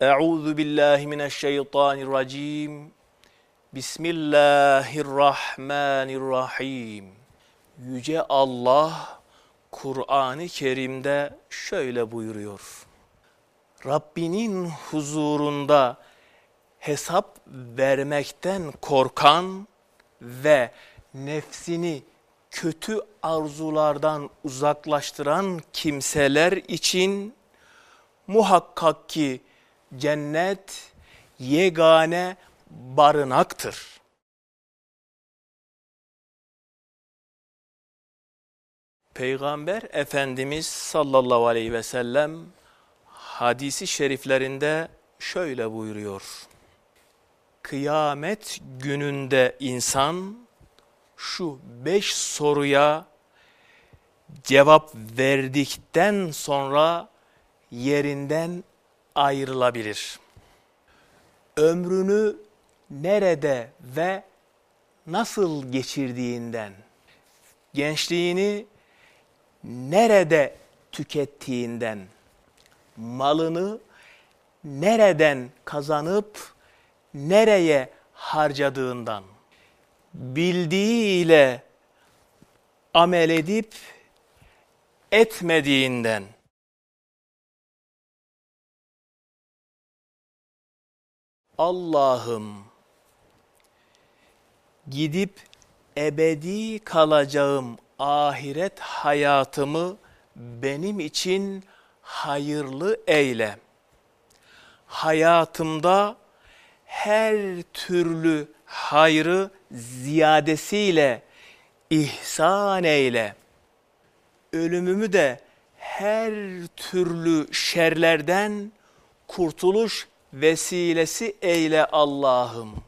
Euzu billahi mineşşeytanirracim. Bismillahirrahmanirrahim. Yüce Allah Kur'an-ı Kerim'de şöyle buyuruyor. Rabbinin huzurunda hesap vermekten korkan ve nefsini kötü arzulardan uzaklaştıran kimseler için muhakkak ki cennet yegane barınaktır. Peygamber Efendimiz sallallahu aleyhi ve sellem hadisi şeriflerinde şöyle buyuruyor. Kıyamet gününde insan şu beş soruya cevap verdikten sonra yerinden ayrılabilir. Ömrünü nerede ve nasıl geçirdiğinden, gençliğini nerede tükettiğinden, malını nereden kazanıp nereye harcadığından, bildiğiyle amel edip etmediğinden, Allah'ım gidip ebedi kalacağım ahiret hayatımı benim için hayırlı eyle. Hayatımda her türlü hayrı ziyadesiyle ihsan eyle. Ölümümü de her türlü şerlerden kurtuluş vesilesi eyle Allah'ım.